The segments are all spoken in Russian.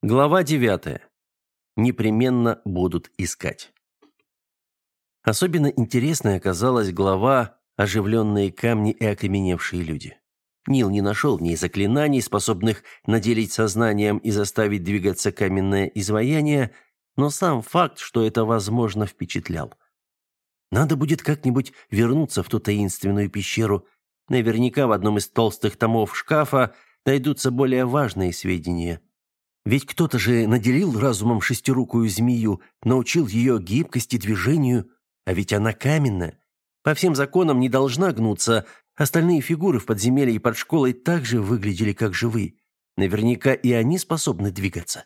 Глава 9. Непременно будут искать. Особенно интересной оказалась глава «Оживленные камни и окаменевшие люди». Нил не нашел в ней заклинаний, способных наделить сознанием и заставить двигаться каменное изваяние, но сам факт, что это возможно, впечатлял. Надо будет как-нибудь вернуться в ту таинственную пещеру. Наверняка в одном из толстых томов шкафа найдутся более важные сведения – ведь кто-то же наделил разумом шестирукую змею, научил ее гибкости, движению, а ведь она каменная. По всем законам не должна гнуться. Остальные фигуры в подземелье и под школой также выглядели как живые. Наверняка и они способны двигаться.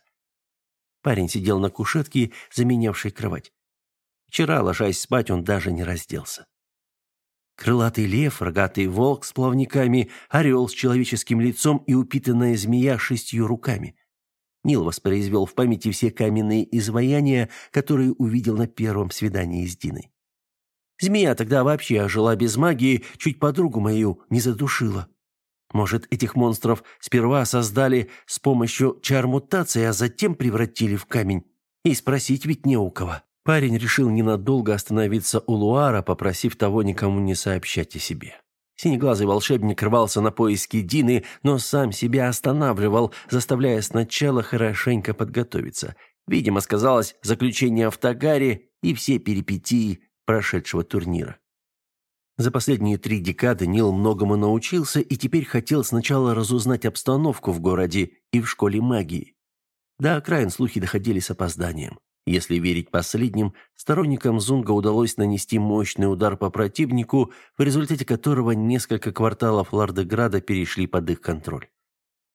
Парень сидел на кушетке, заменявшей кровать. Вчера, ложась спать, он даже не разделся. Крылатый лев, рогатый волк с плавниками, орел с человеческим лицом и упитанная змея шестью руками. Нил воспроизвел в памяти все каменные изваяния, которые увидел на первом свидании с Диной. Змея тогда вообще ожила без магии, чуть подругу мою не задушила. Может, этих монстров сперва создали с помощью чар-мутации, а затем превратили в камень? И спросить ведь не у кого. Парень решил ненадолго остановиться у Луара, попросив того никому не сообщать о себе. Синеглазый волшебник рвался на поиски Дины, но сам себя останавливал, заставляя сначала хорошенько подготовиться. Видимо, сказалось заключение в Тагаре и все перипетии прошедшего турнира. За последние три декады Нил многому научился и теперь хотел сначала разузнать обстановку в городе и в школе магии. До окраин слухи доходили с опозданием. Если верить последним, сторонникам Зунга удалось нанести мощный удар по противнику, в результате которого несколько кварталов Лардеграда перешли под их контроль.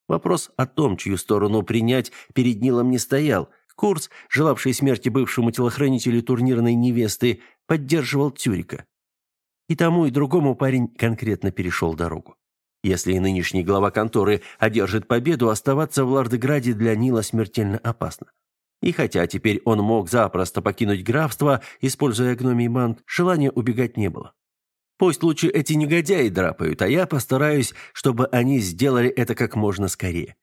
Вопрос о том, чью сторону принять, перед Нилом не стоял. Курц, желавший смерти бывшему телохранителю турнирной невесты, поддерживал Тюрика. И тому, и другому парень конкретно перешел дорогу. Если и нынешний глава конторы одержит победу, оставаться в Лардеграде для Нила смертельно опасно. И хотя теперь он мог запросто покинуть графство, используя гномий банк, желания убегать не было. Пусть лучше эти негодяи драпают, а я постараюсь, чтобы они сделали это как можно скорее.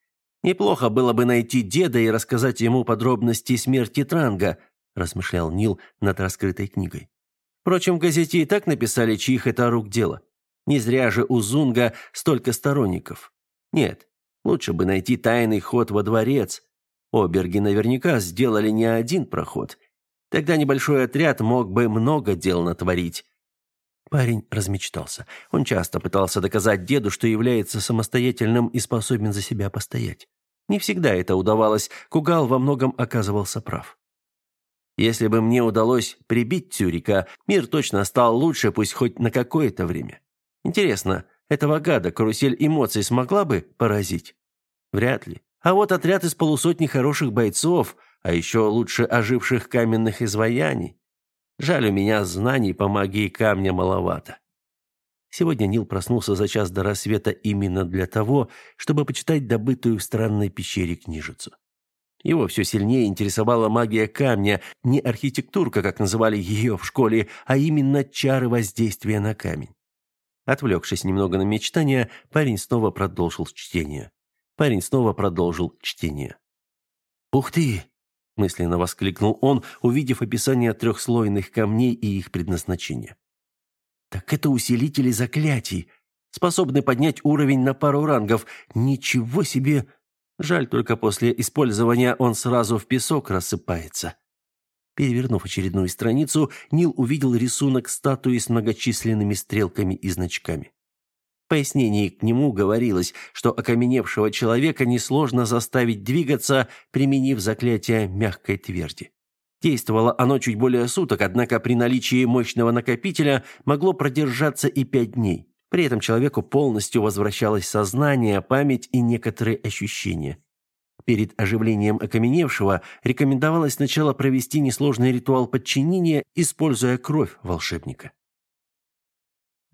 Неплохо было бы найти деда и рассказать ему подробности смерти Транга, размышлял Нил над раскрытой книгой. Впрочем, в газете и так написали, чьих это рук дело. Не зря же у Зунга столько сторонников. Нет, лучше бы найти тайный ход во дворец, Оберги наверняка сделали не один проход. Тогда небольшой отряд мог бы много дел натворить. Парень размечтался. Он часто пытался доказать деду, что является самостоятельным и способен за себя постоять. Не всегда это удавалось. Кугал во многом оказывался прав. Если бы мне удалось прибить Тюрика, мир точно стал лучше, пусть хоть на какое-то время. Интересно, этого гада карусель эмоций смогла бы поразить? Вряд ли. А вот отряд из полусотни хороших бойцов, а еще лучше оживших каменных изваяний. Жаль, у меня знаний по магии камня маловато. Сегодня Нил проснулся за час до рассвета именно для того, чтобы почитать добытую в странной пещере книжицу. Его все сильнее интересовала магия камня, не архитектурка, как называли ее в школе, а именно чары воздействия на камень. Отвлекшись немного на мечтания, парень снова продолжил чтение. Парень снова продолжил чтение. «Ух ты!» – мысленно воскликнул он, увидев описание трехслойных камней и их предназначение. «Так это усилители заклятий, способны поднять уровень на пару рангов. Ничего себе! Жаль, только после использования он сразу в песок рассыпается». Перевернув очередную страницу, Нил увидел рисунок статуи с многочисленными стрелками и значками. Пояснении к нему говорилось, что окаменевшего человека несложно заставить двигаться, применив заклятие мягкой тверди. Действовало оно чуть более суток, однако при наличии мощного накопителя могло продержаться и пять дней. При этом человеку полностью возвращалось сознание, память и некоторые ощущения. Перед оживлением окаменевшего рекомендовалось сначала провести несложный ритуал подчинения, используя кровь волшебника.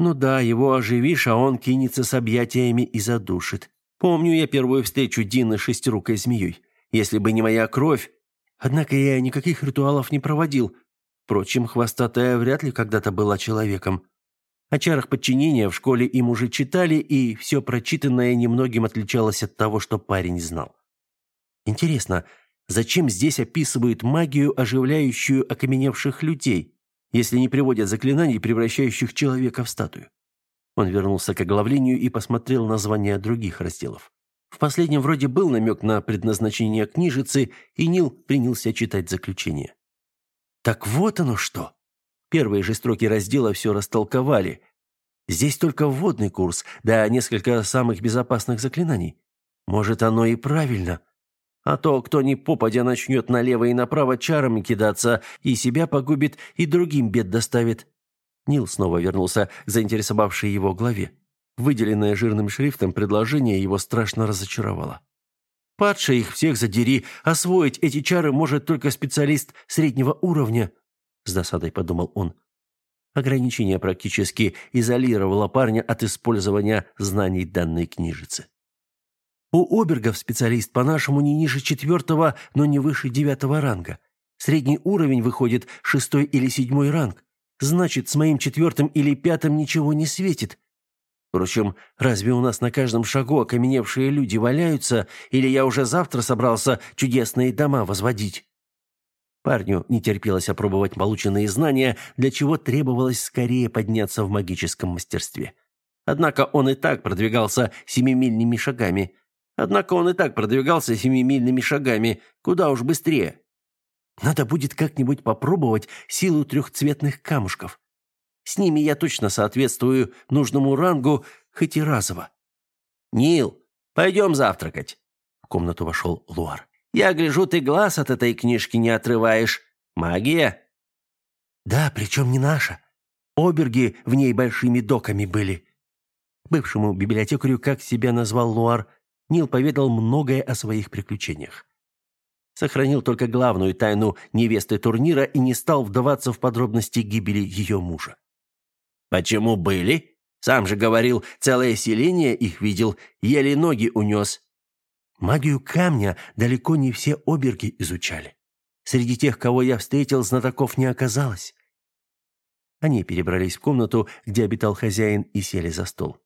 Ну да, его оживишь, а он кинется с объятиями и задушит. Помню я первую встречу Дины с шестирукой змеей. Если бы не моя кровь... Однако я никаких ритуалов не проводил. Впрочем, хвостатая вряд ли когда-то была человеком. О чарах подчинения в школе им уже читали, и все прочитанное немногим отличалось от того, что парень знал. Интересно, зачем здесь описывают магию, оживляющую окаменевших людей, если не приводят заклинаний, превращающих человека в статую? Он вернулся к оглавлению и посмотрел названия других разделов. В последнем вроде был намек на предназначение книжицы, и Нил принялся читать заключение. Так вот оно что. Первые же строки раздела все растолковали. Здесь только вводный курс, да несколько самых безопасных заклинаний. Может, оно и правильно. А то, кто ни попадя начнет налево и направо чарами кидаться, и себя погубит, и другим бед доставит. Нил снова вернулся к заинтересовавшей его главе. Выделенное жирным шрифтом предложение его страшно разочаровало. Падше их всех задери, освоить эти чары может только специалист среднего уровня, с досадой подумал он. Ограничение практически изолировало парня от использования знаний данной книжицы. У обергов специалист по-нашему не ниже четвертого, но не выше девятого ранга. Средний уровень выходит шестой или седьмой ранг. Значит, с моим четвертым или пятым ничего не светит. Впрочем, разве у нас на каждом шагу окаменевшие люди валяются, или я уже завтра собрался чудесные дома возводить? Парню не терпелось опробовать полученные знания, для чего требовалось скорее подняться в магическом мастерстве. Однако он и так продвигался семимильными шагами. Однако он и так продвигался семимильными шагами, куда уж быстрее. Надо будет как-нибудь попробовать силу трехцветных камушков. С ними я точно соответствую нужному рангу, хоть и разово. «Нил, пойдем завтракать!» В комнату вошел Луар. «Я гляжу, ты глаз от этой книжки не отрываешь. Магия?» «Да, причем не наша. Оберги в ней большими доками были». Бывшему библиотекарю, как себя назвал Луар, Нил поведал многое о своих приключениях. Сохранил только главную тайну невесты турнира и не стал вдаваться в подробности гибели ее мужа. «Почему были? Сам же говорил, целое селение их видел, еле ноги унес». Магию камня далеко не все оберги изучали. Среди тех, кого я встретил, знатоков не оказалось. Они перебрались в комнату, где обитал хозяин, и сели за стол.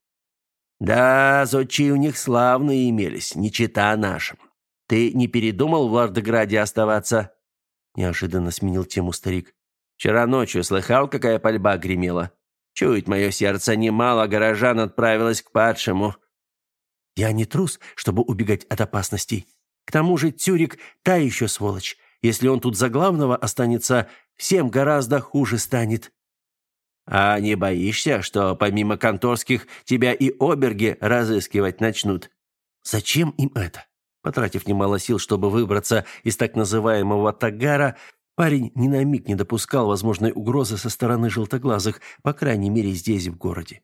«Да, зодчи у них славные имелись, не чита нашим. Ты не передумал в Лордграде оставаться?» Неожиданно сменил тему старик. «Вчера ночью слыхал, какая пальба гремела? Чует мое сердце, немало горожан отправилось к падшему. Я не трус, чтобы убегать от опасностей. К тому же Тюрик та еще сволочь. Если он тут за главного останется, всем гораздо хуже станет. А не боишься, что помимо конторских тебя и оберги разыскивать начнут? Зачем им это? Потратив немало сил, чтобы выбраться из так называемого Тагара, Парень ни на миг не допускал возможной угрозы со стороны желтоглазых, по крайней мере, здесь, в городе.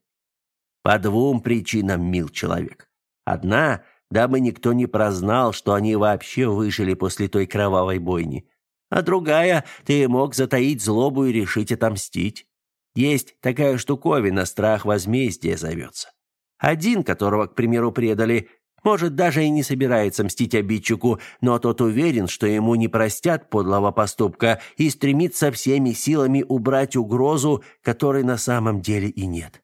По двум причинам, мил человек. Одна, дабы никто не прознал, что они вообще выжили после той кровавой бойни. А другая, ты мог затаить злобу и решить отомстить. Есть такая штуковина, страх возмездия зовется. Один, которого, к примеру, предали, может, даже и не собирается мстить обидчику, но тот уверен, что ему не простят подлого поступка и стремится всеми силами убрать угрозу, которой на самом деле и нет.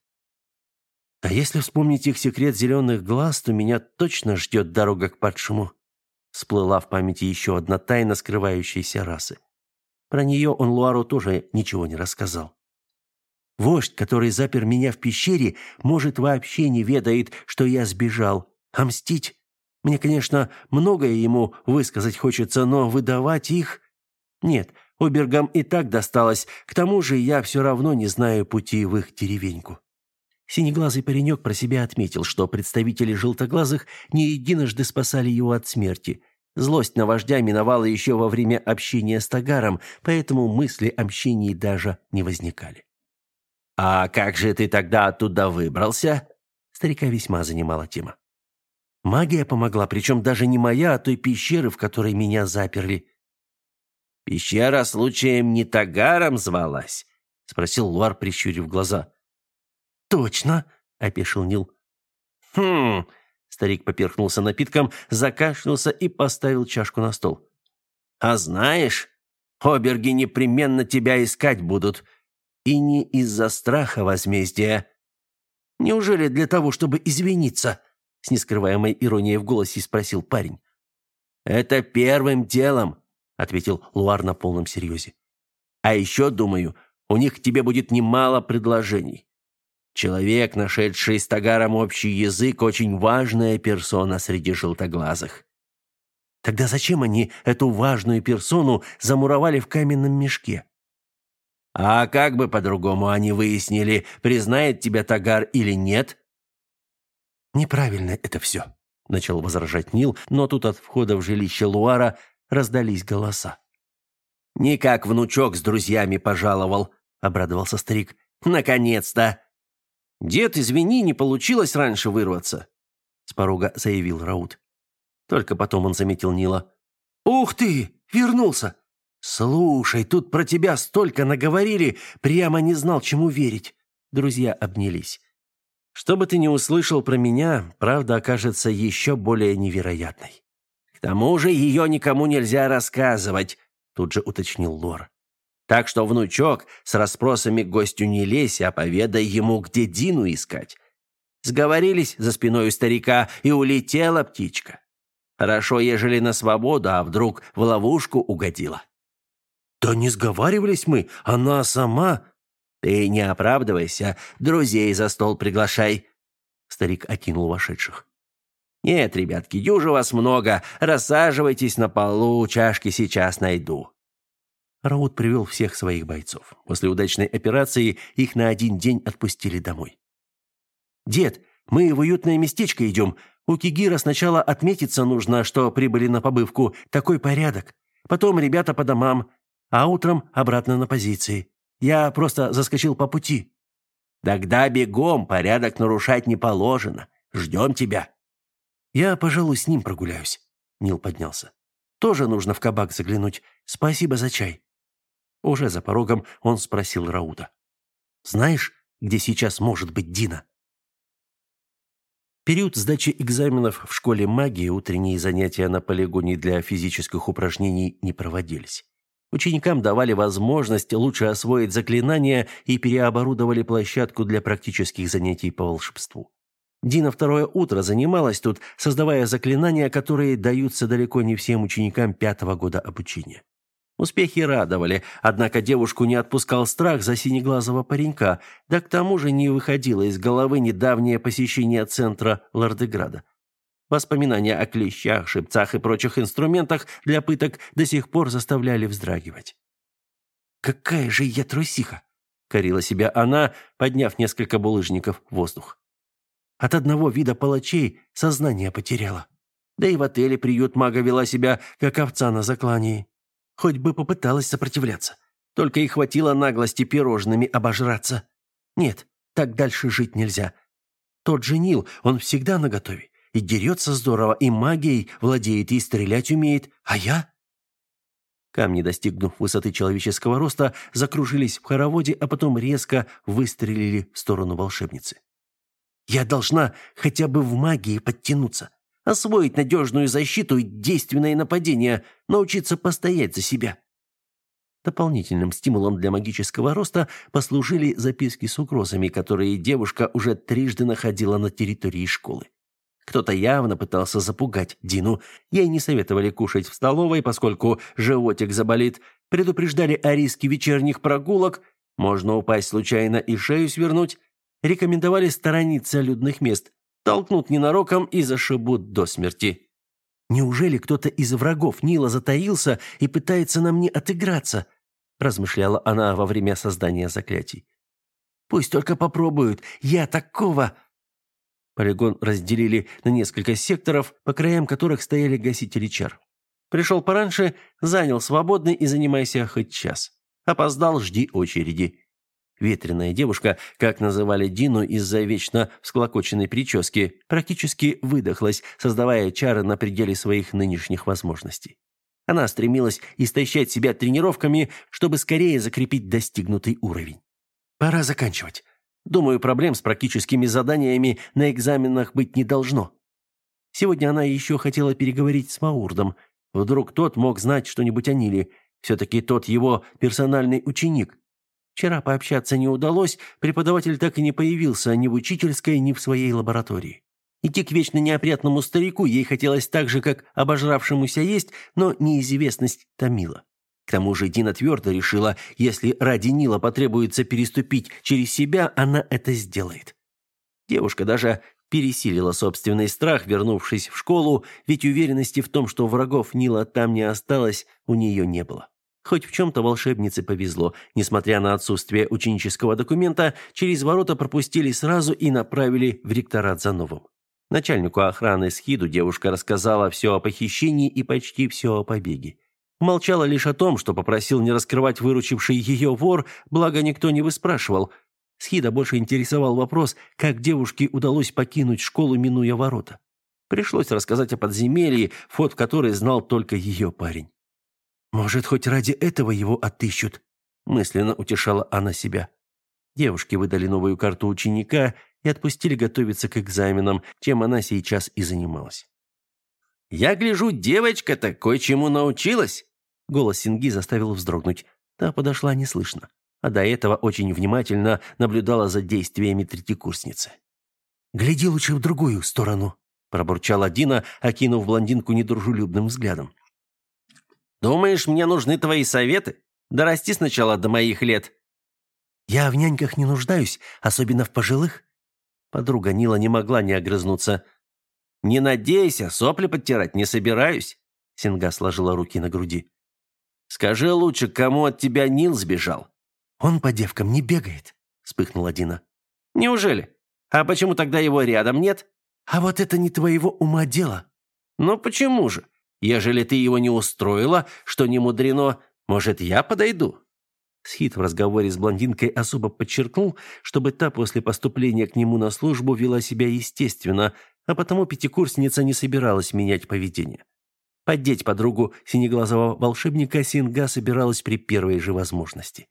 А если вспомнить их секрет зеленых глаз, то меня точно ждет дорога к падшему. Всплыла в памяти еще одна тайна скрывающейся расы. Про нее он Луару тоже ничего не рассказал. Вождь, который запер меня в пещере, может, вообще не ведает, что я сбежал, а мстить? Мне, конечно, многое ему высказать хочется, но выдавать их... Нет, обергам и так досталось. К тому же я все равно не знаю пути в их деревеньку. Синеглазый паренек про себя отметил, что представители желтоглазых не единожды спасали его от смерти. Злость на вождя миновала еще во время общения с Тагаром, поэтому мысли о мщении даже не возникали. «А как же ты тогда оттуда выбрался?» Старика весьма занимала тема. Магия помогла, причем даже не моя, а той пещеры, в которой меня заперли. «Пещера случаем не Тагаром звалась?» — спросил Луар, прищурив глаза. «Точно!» — опешил Нил. «Хм...» — старик поперхнулся напитком, закашлялся и поставил чашку на стол. «А знаешь, оберги непременно тебя искать будут. И не из-за страха возмездия. Неужели для того, чтобы извиниться?» с нескрываемой иронией в голосе спросил парень. «Это первым делом», — ответил Луар на полном серьезе. «А еще, думаю, у них к тебе будет немало предложений. Человек, нашедший с Тагаром общий язык, очень важная персона среди желтоглазых. Тогда зачем они эту важную персону замуровали в каменном мешке? А как бы по-другому они выяснили, признает тебя Тагар или нет? Неправильно это все, начал возражать Нил, но тут от входа в жилище Луара раздались голоса. «Никак внучок с друзьями пожаловал», — обрадовался старик. «Наконец-то!» «Дед, извини, не получилось раньше вырваться», — с порога заявил Раут. Только потом он заметил Нила. «Ух ты! Вернулся! Слушай, тут про тебя столько наговорили, прямо не знал, чему верить». Друзья обнялись. «Что бы ты ни услышал про меня, правда окажется еще более невероятной». «К тому же ее никому нельзя рассказывать», — тут же уточнил Лор. Так что, внучок, с расспросами к гостю не лезь, а поведай ему, где Дину искать. Сговорились за спиной у старика, и улетела птичка. Хорошо, ежели на свободу, а вдруг в ловушку угодила. Да не сговаривались мы, она сама... Ты не оправдывайся, друзей за стол приглашай. Старик окинул вошедших. Нет, ребятки, дюжи вас много, рассаживайтесь на полу, чашки сейчас найду. Раут привел всех своих бойцов. После удачной операции их на один день отпустили домой. «Дед, мы в уютное местечко идем. У Кигира сначала отметиться нужно, что прибыли на побывку. Такой порядок. Потом ребята по домам, а утром обратно на позиции. Я просто заскочил по пути». «Тогда бегом, порядок нарушать не положено. Ждем тебя». «Я, пожалуй, с ним прогуляюсь», — Нил поднялся. «Тоже нужно в кабак заглянуть. Спасибо за чай». Уже за порогом он спросил Раута. «Знаешь, где сейчас может быть Дина?» Период сдачи экзаменов в школе магии, утренние занятия на полигоне для физических упражнений не проводились. Ученикам давали возможность лучше освоить заклинания и переоборудовали площадку для практических занятий по волшебству. Дина второе утро занималась тут, создавая заклинания, которые даются далеко не всем ученикам пятого года обучения. Успехи радовали, однако девушку не отпускал страх за синеглазого паренька, да к тому же не выходило из головы недавнее посещение центра Лордеграда. Воспоминания о клещах, шипцах и прочих инструментах для пыток до сих пор заставляли вздрагивать. «Какая же я трусиха!» — корила себя она, подняв несколько булыжников в воздух. От одного вида палачей сознание потеряла. Да и в отеле приют мага вела себя, как овца на заклании. Хоть бы попыталась сопротивляться. Только и хватило наглости пирожными обожраться. Нет, так дальше жить нельзя. Тот же Нил, он всегда наготове. И дерется здорово, и магией владеет, и стрелять умеет. А я? Камни, достигнув высоты человеческого роста, закружились в хороводе, а потом резко выстрелили в сторону волшебницы. Я должна хотя бы в магии подтянуться освоить надежную защиту и действенное нападение, научиться постоять за себя. Дополнительным стимулом для магического роста послужили записки с угрозами, которые девушка уже трижды находила на территории школы. Кто-то явно пытался запугать Дину. Ей не советовали кушать в столовой, поскольку животик заболит. Предупреждали о риске вечерних прогулок. Можно упасть случайно и шею свернуть. Рекомендовали сторониться людных мест толкнут ненароком и зашибут до смерти. Неужели кто-то из врагов Нила затаился и пытается на мне отыграться? размышляла она во время создания заклятий. Пусть только попробуют. Я такого Полигон разделили на несколько секторов, по краям которых стояли гасители чар. Пришел пораньше, занял свободный и занимайся хоть час. Опоздал, жди очереди. Ветреная девушка, как называли Дину из-за вечно всклокоченной прически, практически выдохлась, создавая чары на пределе своих нынешних возможностей. Она стремилась истощать себя тренировками, чтобы скорее закрепить достигнутый уровень. Пора заканчивать. Думаю, проблем с практическими заданиями на экзаменах быть не должно. Сегодня она еще хотела переговорить с Маурдом. Вдруг тот мог знать что-нибудь о Ниле. Все-таки тот его персональный ученик. Вчера пообщаться не удалось, преподаватель так и не появился ни в учительской, ни в своей лаборатории. Идти к вечно неопрятному старику ей хотелось так же, как обожравшемуся есть, но неизвестность томила. К тому же Дина твердо решила, если ради Нила потребуется переступить через себя, она это сделает. Девушка даже пересилила собственный страх, вернувшись в школу, ведь уверенности в том, что врагов Нила там не осталось, у нее не было. Хоть в чем-то волшебнице повезло. Несмотря на отсутствие ученического документа, через ворота пропустили сразу и направили в ректорат за новым. Начальнику охраны Схиду девушка рассказала все о похищении и почти все о побеге. Молчала лишь о том, что попросил не раскрывать выручивший ее вор, благо никто не выспрашивал. Схида больше интересовал вопрос, как девушке удалось покинуть школу, минуя ворота. Пришлось рассказать о подземелье, вход в который знал только ее парень. «Может, хоть ради этого его отыщут?» мысленно утешала она себя. Девушки выдали новую карту ученика и отпустили готовиться к экзаменам, чем она сейчас и занималась. «Я гляжу, девочка-то кое-чему научилась!» Голос Синги заставил вздрогнуть. Та подошла неслышно, а до этого очень внимательно наблюдала за действиями третьекурсницы. «Гляди лучше в другую сторону», – пробурчала Дина, окинув блондинку недружелюбным взглядом. «Думаешь, мне нужны твои советы? Дорасти сначала до моих лет». «Я в няньках не нуждаюсь, особенно в пожилых». Подруга Нила не могла не огрызнуться. «Не надейся, сопли подтирать не собираюсь», — Синга сложила руки на груди. «Скажи лучше, кому от тебя Нил сбежал?» «Он по девкам не бегает», — вспыхнула Дина. «Неужели? А почему тогда его рядом нет?» «А вот это не твоего ума дело». «Ну почему же? Ежели ты его не устроила, что не мудрено, может, я подойду?» Схит в разговоре с блондинкой особо подчеркнул, чтобы та после поступления к нему на службу вела себя естественно, а потому пятикурсница не собиралась менять поведение. Поддеть подругу синеглазого волшебника Синга собиралась при первой же возможности.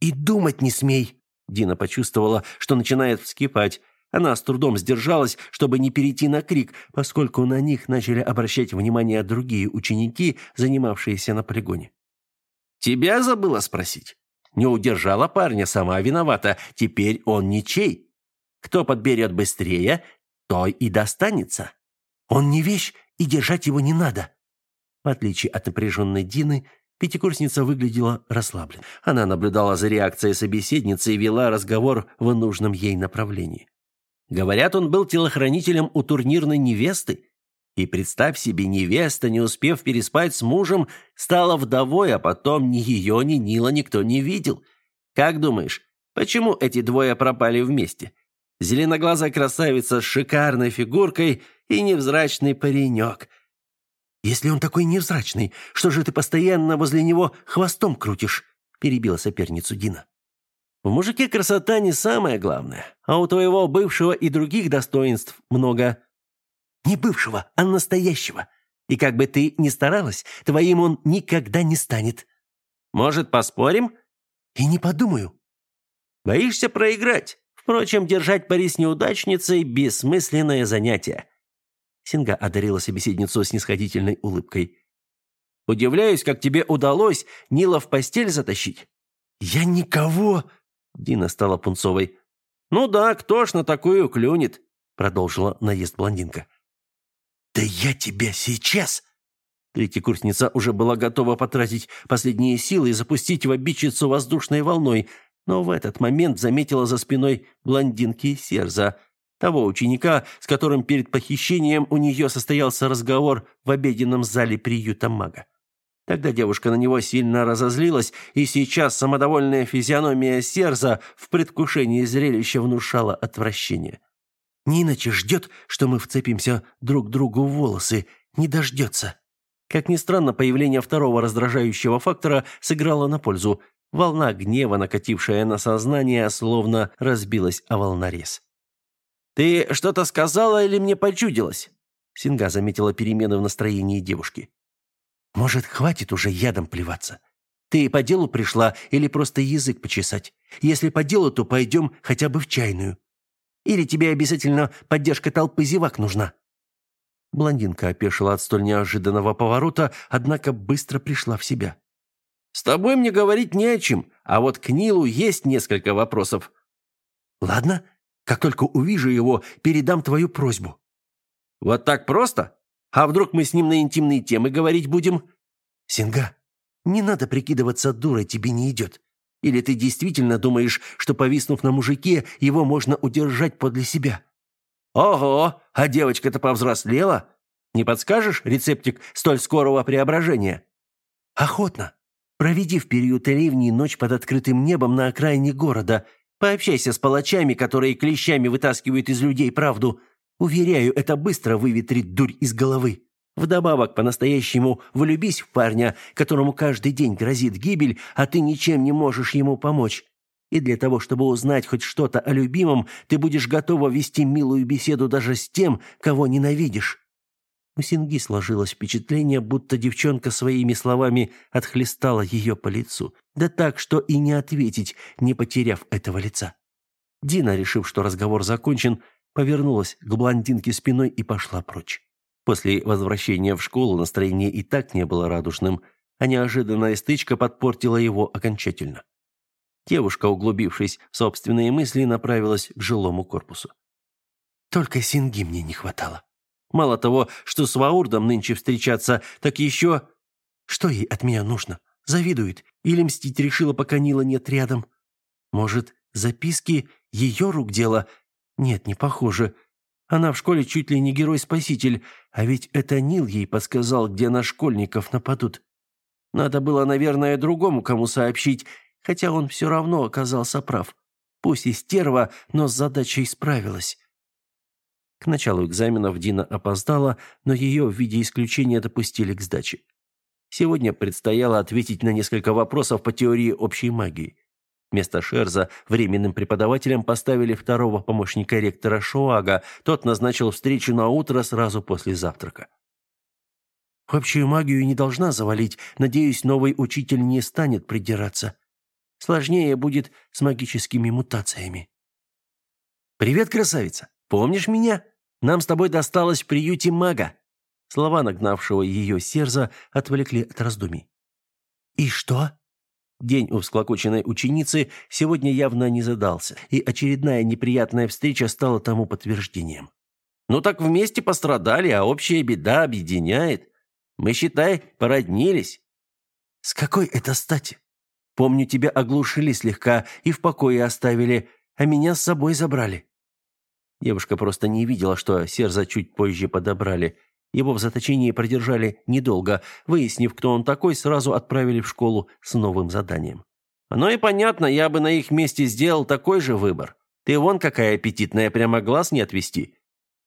«И думать не смей!» Дина почувствовала, что начинает вскипать. Она с трудом сдержалась, чтобы не перейти на крик, поскольку на них начали обращать внимание другие ученики, занимавшиеся на полигоне. Тебя забыла спросить. Не удержала парня, сама виновата. Теперь он ничей. Кто подберет быстрее, той и достанется. Он не вещь, и держать его не надо. В отличие от напряженной Дины, пятикурсница выглядела расслабленно. Она наблюдала за реакцией собеседницы и вела разговор в нужном ей направлении. Говорят, он был телохранителем у турнирной невесты. И представь себе, невеста, не успев переспать с мужем, стала вдовой, а потом ни ее, ни Нила никто не видел. Как думаешь, почему эти двое пропали вместе? Зеленоглазая красавица с шикарной фигуркой и невзрачный паренек. «Если он такой невзрачный, что же ты постоянно возле него хвостом крутишь?» перебила соперницу Дина. «В мужике красота не самое главное, а у твоего бывшего и других достоинств много. Не бывшего, а настоящего. И как бы ты ни старалась, твоим он никогда не станет. Может, поспорим? И не подумаю. Боишься проиграть? Впрочем, держать пари с неудачницей – бессмысленное занятие. Синга одарила собеседницу снисходительной улыбкой. «Удивляюсь, как тебе удалось Нила в постель затащить». «Я никого...» Дина стала пунцовой. «Ну да, кто ж на такую клюнет?» Продолжила наезд блондинка. «Да я тебя сейчас!» Третьекурсница уже была готова потратить последние силы и запустить в обидчицу воздушной волной, но в этот момент заметила за спиной блондинки Серза, того ученика, с которым перед похищением у нее состоялся разговор в обеденном зале приюта мага. Тогда девушка на него сильно разозлилась, и сейчас самодовольная физиономия Серза в предвкушении зрелища внушала отвращение. Не иначе ждет, что мы вцепимся друг другу в волосы. Не дождется». Как ни странно, появление второго раздражающего фактора сыграло на пользу. Волна гнева, накатившая на сознание, словно разбилась о волнорез. «Ты что-то сказала или мне почудилось?» Синга заметила перемены в настроении девушки. «Может, хватит уже ядом плеваться? Ты по делу пришла или просто язык почесать? Если по делу, то пойдем хотя бы в чайную. Или тебе обязательно поддержка толпы зевак нужна?» Блондинка опешила от столь неожиданного поворота, однако быстро пришла в себя. «С тобой мне говорить не о чем, а вот к Нилу есть несколько вопросов». «Ладно, как только увижу его, передам твою просьбу». Вот так просто? А вдруг мы с ним на интимные темы говорить будем? Синга, не надо прикидываться дурой, тебе не идет. Или ты действительно думаешь, что, повиснув на мужике, его можно удержать подле себя? Ого, а девочка-то повзрослела. Не подскажешь рецептик столь скорого преображения? Охотно. Проведи в период ливней ночь под открытым небом на окраине города. Пообщайся с палачами, которые клещами вытаскивают из людей правду. Уверяю, это быстро выветрит дурь из головы. Вдобавок, по-настоящему влюбись в парня, которому каждый день грозит гибель, а ты ничем не можешь ему помочь. И для того, чтобы узнать хоть что-то о любимом, ты будешь готова вести милую беседу даже с тем, кого ненавидишь. У Синги сложилось впечатление, будто девчонка своими словами отхлестала ее по лицу. Да так, что и не ответить, не потеряв этого лица. Дина, решив, что разговор закончен, повернулась к блондинке спиной и пошла прочь. После возвращения в школу настроение и так не было радужным, а неожиданная стычка подпортила его окончательно. Девушка, углубившись в собственные мысли, направилась к жилому корпусу. «Только Синги мне не хватало», Мало того, что с Ваурдом нынче встречаться, так еще... Что ей от меня нужно? Завидует? Или мстить решила, пока Нила нет рядом? Может, записки ее рук дело? Нет, не похоже. Она в школе чуть ли не герой-спаситель, а ведь это Нил ей подсказал, где на школьников нападут. Надо было, наверное, другому кому сообщить, хотя он все равно оказался прав. Пусть и стерва, но с задачей справилась. К началу экзаменов Дина опоздала, но ее в виде исключения допустили к сдаче. Сегодня предстояло ответить на несколько вопросов по теории общей магии. Вместо Шерза временным преподавателем поставили второго помощника ректора Шоага. Тот назначил встречу на утро сразу после завтрака. Общую магию не должна завалить. Надеюсь, новый учитель не станет придираться. Сложнее будет с магическими мутациями. «Привет, красавица! Помнишь меня?» Нам с тобой досталось в приюте мага». Слова нагнавшего ее сердца отвлекли от раздумий. «И что?» День у всклокоченной ученицы сегодня явно не задался, и очередная неприятная встреча стала тому подтверждением. «Ну так вместе пострадали, а общая беда объединяет. Мы, считай, породнились». «С какой это стати? Помню, тебя оглушили слегка и в покое оставили, а меня с собой забрали». Девушка просто не видела, что Серза чуть позже подобрали. Его в заточении продержали недолго. Выяснив, кто он такой, сразу отправили в школу с новым заданием. «Ну и понятно, я бы на их месте сделал такой же выбор. Ты вон какая аппетитная, прямо глаз не отвести».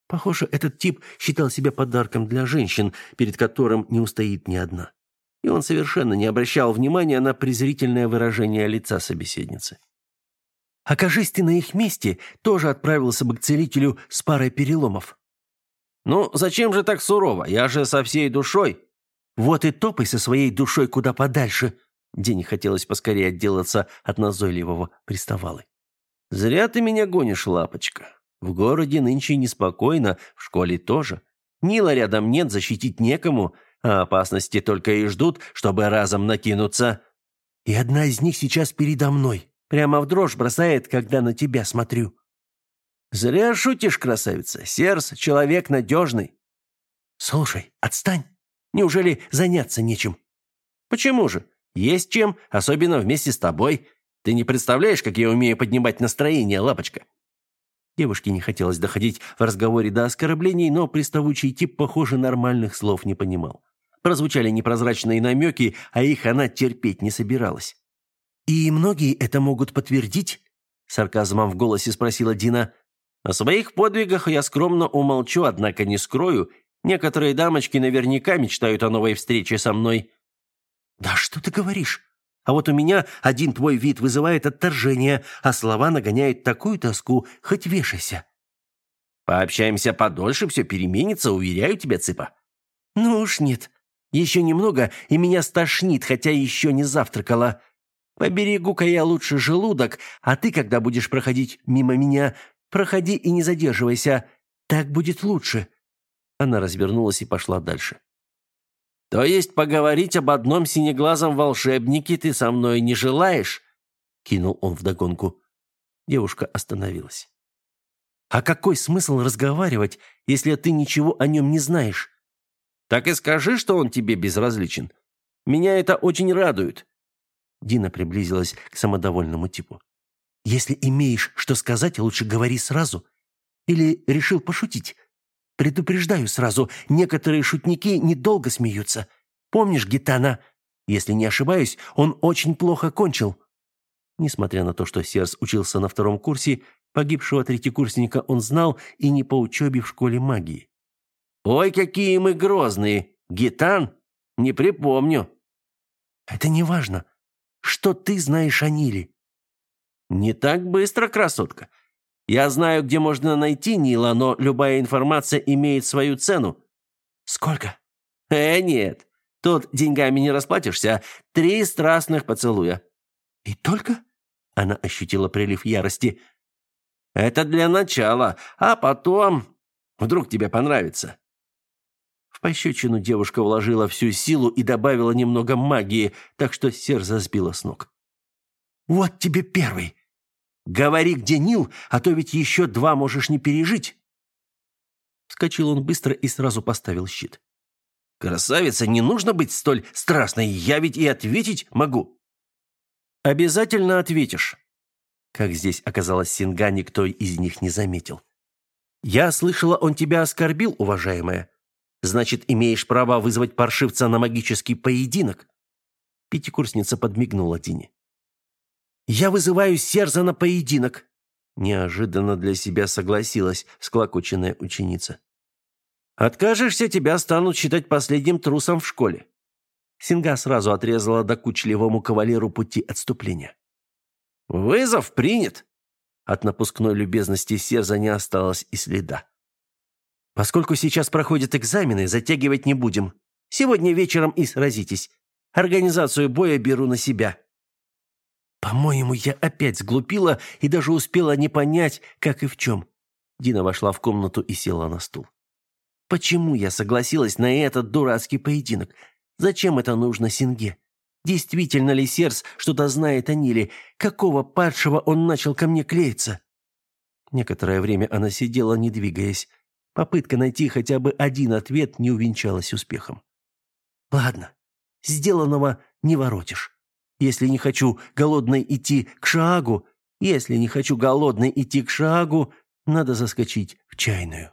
Похоже, этот тип считал себя подарком для женщин, перед которым не устоит ни одна. И он совершенно не обращал внимания на презрительное выражение лица собеседницы. Окажись ты на их месте, тоже отправился бы к целителю с парой переломов. Ну, зачем же так сурово? Я же со всей душой. Вот и топай со своей душой куда подальше. Дене хотелось поскорее отделаться от назойливого приставалы. Зря ты меня гонишь, лапочка. В городе нынче неспокойно, в школе тоже. Нила рядом нет, защитить некому, а опасности только и ждут, чтобы разом накинуться. И одна из них сейчас передо мной. Прямо в дрожь бросает, когда на тебя смотрю. Зря шутишь, красавица. Серс — человек надежный. Слушай, отстань. Неужели заняться нечем? Почему же? Есть чем, особенно вместе с тобой. Ты не представляешь, как я умею поднимать настроение, лапочка. Девушке не хотелось доходить в разговоре до оскорблений, но приставучий тип, похоже, нормальных слов не понимал. Прозвучали непрозрачные намеки, а их она терпеть не собиралась. «И многие это могут подтвердить?» Сарказмом в голосе спросила Дина. «О своих подвигах я скромно умолчу, однако не скрою. Некоторые дамочки наверняка мечтают о новой встрече со мной». «Да что ты говоришь? А вот у меня один твой вид вызывает отторжение, а слова нагоняют такую тоску, хоть вешайся». «Пообщаемся подольше, все переменится, уверяю тебя, цыпа». «Ну уж нет. Еще немного, и меня стошнит, хотя еще не завтракала». Поберегу-ка я лучше желудок, а ты, когда будешь проходить мимо меня, проходи и не задерживайся. Так будет лучше». Она развернулась и пошла дальше. «То есть поговорить об одном синеглазом волшебнике ты со мной не желаешь?» Кинул он вдогонку. Девушка остановилась. А какой смысл разговаривать, если ты ничего о нем не знаешь? Так и скажи, что он тебе безразличен. Меня это очень радует. Дина приблизилась к самодовольному типу. Если имеешь что сказать, лучше говори сразу. Или решил пошутить? Предупреждаю сразу, некоторые шутники недолго смеются. Помнишь Гитана? Если не ошибаюсь, он очень плохо кончил. Несмотря на то, что Серс учился на втором курсе, погибшего третьекурсника он знал и не по учебе в школе магии. «Ой, какие мы грозные! Гитан? Не припомню». «Это не важно. Что ты знаешь о Ниле?» «Не так быстро, красотка. Я знаю, где можно найти Нила, но любая информация имеет свою цену». «Сколько?» «Э, нет. Тут деньгами не расплатишься. Три страстных поцелуя». «И только?» Она ощутила прилив ярости. «Это для начала, а потом... Вдруг тебе понравится». В пощечину девушка вложила всю силу и добавила немного магии, так что сердце сбило с ног. «Вот тебе первый. Говори, где Нил, а то ведь еще два можешь не пережить». Вскочил он быстро и сразу поставил щит. «Красавица, не нужно быть столь страстной, я ведь и ответить могу». «Обязательно ответишь». Как здесь оказалось Синга, никто из них не заметил. «Я слышала, он тебя оскорбил, уважаемая. Значит, имеешь право вызвать паршивца на магический поединок?» Пятикурсница подмигнула Дине. «Я вызываю Серза на поединок!» Неожиданно для себя согласилась склокоченная ученица. «Откажешься, тебя станут считать последним трусом в школе». Синга сразу отрезала докучливому кавалеру пути отступления. «Вызов принят!» От напускной любезности Серза не осталось и следа. «Поскольку сейчас проходят экзамены, затягивать не будем. Сегодня вечером и сразитесь. Организацию боя беру на себя». По-моему, я опять сглупила и даже успела не понять, как и в чем. Дина вошла в комнату и села на стул. Почему я согласилась на этот дурацкий поединок? Зачем это нужно Синге? Действительно ли Серс что-то знает о Ниле? Какого падшего он начал ко мне клеиться? Некоторое время она сидела, не двигаясь. Попытка найти хотя бы один ответ не увенчалась успехом. Ладно, сделанного не воротишь. Если не хочу голодной идти к Шаагу, если не хочу голодной идти к Шаагу, надо заскочить в чайную.